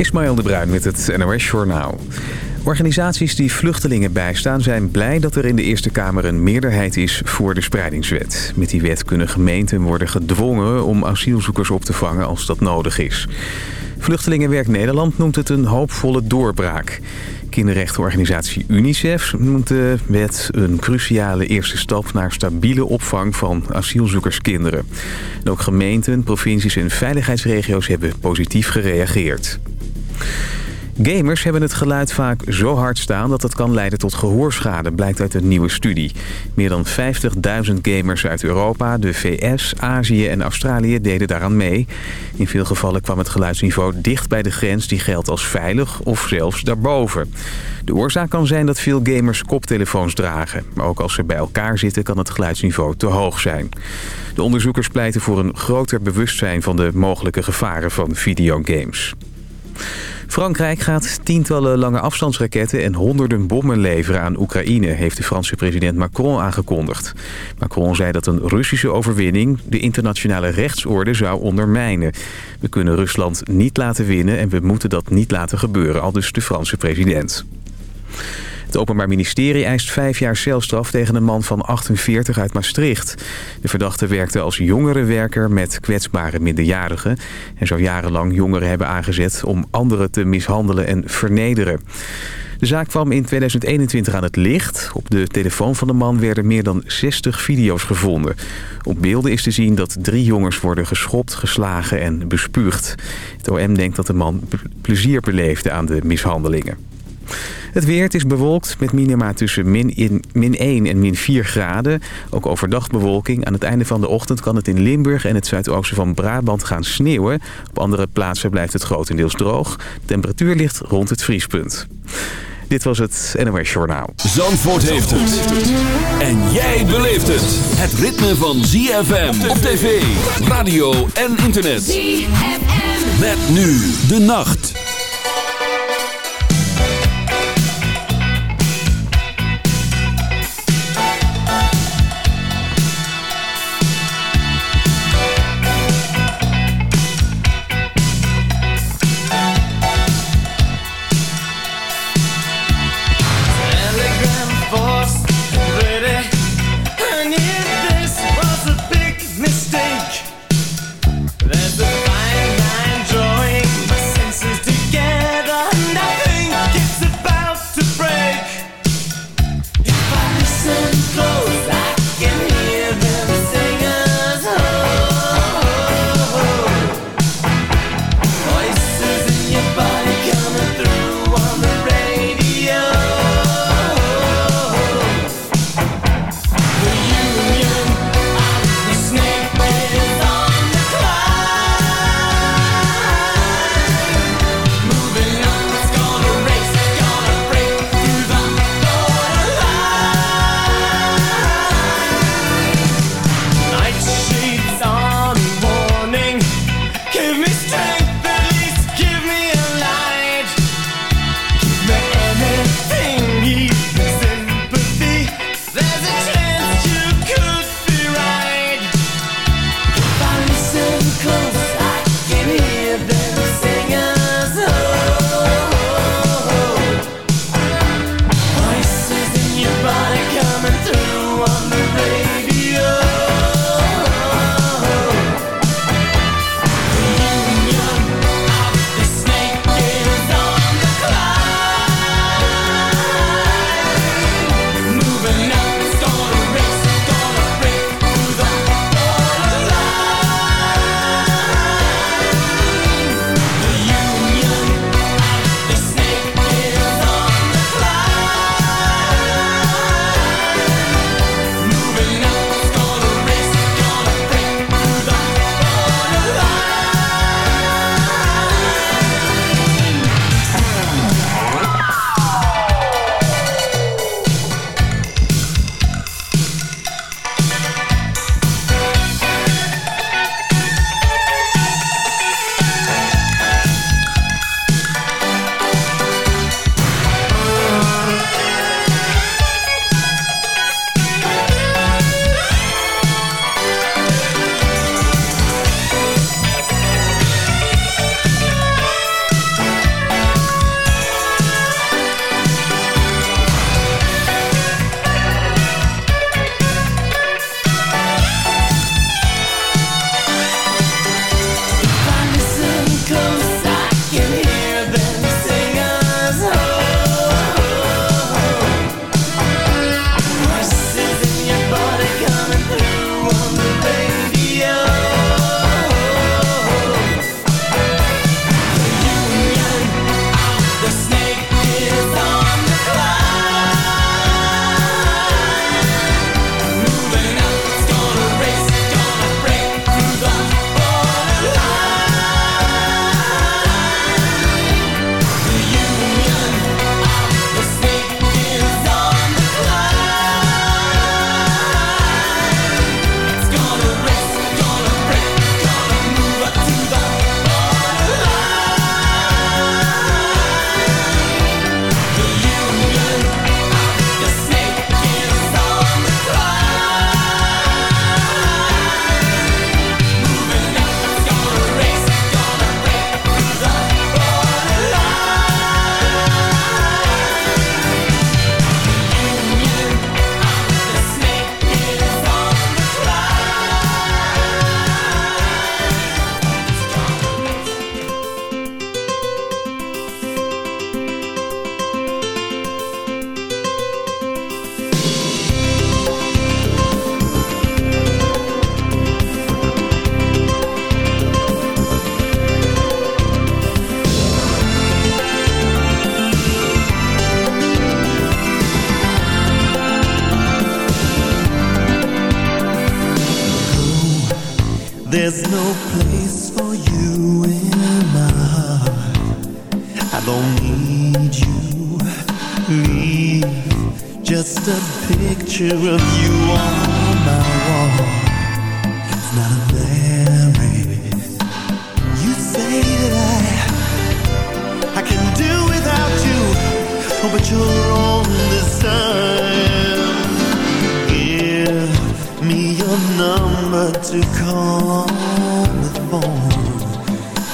Ismaël de Bruin met het NOS Journaal. Organisaties die vluchtelingen bijstaan zijn blij dat er in de Eerste Kamer een meerderheid is voor de spreidingswet. Met die wet kunnen gemeenten worden gedwongen om asielzoekers op te vangen als dat nodig is. Vluchtelingenwerk Nederland noemt het een hoopvolle doorbraak. Kinderrechtenorganisatie UNICEF noemt de wet een cruciale eerste stap naar stabiele opvang van asielzoekerskinderen. En ook gemeenten, provincies en veiligheidsregio's hebben positief gereageerd. Gamers hebben het geluid vaak zo hard staan dat het kan leiden tot gehoorschade, blijkt uit een nieuwe studie. Meer dan 50.000 gamers uit Europa, de VS, Azië en Australië deden daaraan mee. In veel gevallen kwam het geluidsniveau dicht bij de grens die geldt als veilig of zelfs daarboven. De oorzaak kan zijn dat veel gamers koptelefoons dragen. Maar ook als ze bij elkaar zitten kan het geluidsniveau te hoog zijn. De onderzoekers pleiten voor een groter bewustzijn van de mogelijke gevaren van videogames. Frankrijk gaat tientallen lange afstandsraketten en honderden bommen leveren aan Oekraïne, heeft de Franse president Macron aangekondigd. Macron zei dat een Russische overwinning de internationale rechtsorde zou ondermijnen. We kunnen Rusland niet laten winnen en we moeten dat niet laten gebeuren, al dus de Franse president. Het Openbaar Ministerie eist vijf jaar celstraf tegen een man van 48 uit Maastricht. De verdachte werkte als jongerenwerker met kwetsbare minderjarigen... en zou jarenlang jongeren hebben aangezet om anderen te mishandelen en vernederen. De zaak kwam in 2021 aan het licht. Op de telefoon van de man werden meer dan 60 video's gevonden. Op beelden is te zien dat drie jongens worden geschopt, geslagen en bespuugd. Het OM denkt dat de man plezier beleefde aan de mishandelingen. Het weer, het is bewolkt met minima tussen min, in, min 1 en min 4 graden. Ook overdag bewolking. Aan het einde van de ochtend kan het in Limburg en het zuidoosten van Brabant gaan sneeuwen. Op andere plaatsen blijft het grotendeels droog. De temperatuur ligt rond het vriespunt. Dit was het NOS Journaal. Zandvoort heeft het. En jij beleeft het. Het ritme van ZFM op tv, radio en internet. ZFM. Met nu de nacht.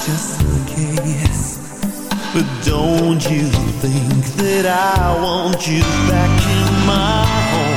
just in case But don't you think that I want you back in my home?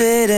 if it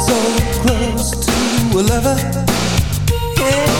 so close to a lover. Yeah.